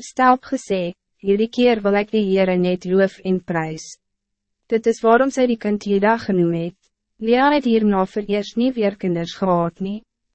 Stelp gesê, hierdie keer wil ik die Heere net loof en prijs. Dit is waarom sy die kind Jeda genoem het. Lea het hierna vereers nie weer kinders gehad nie.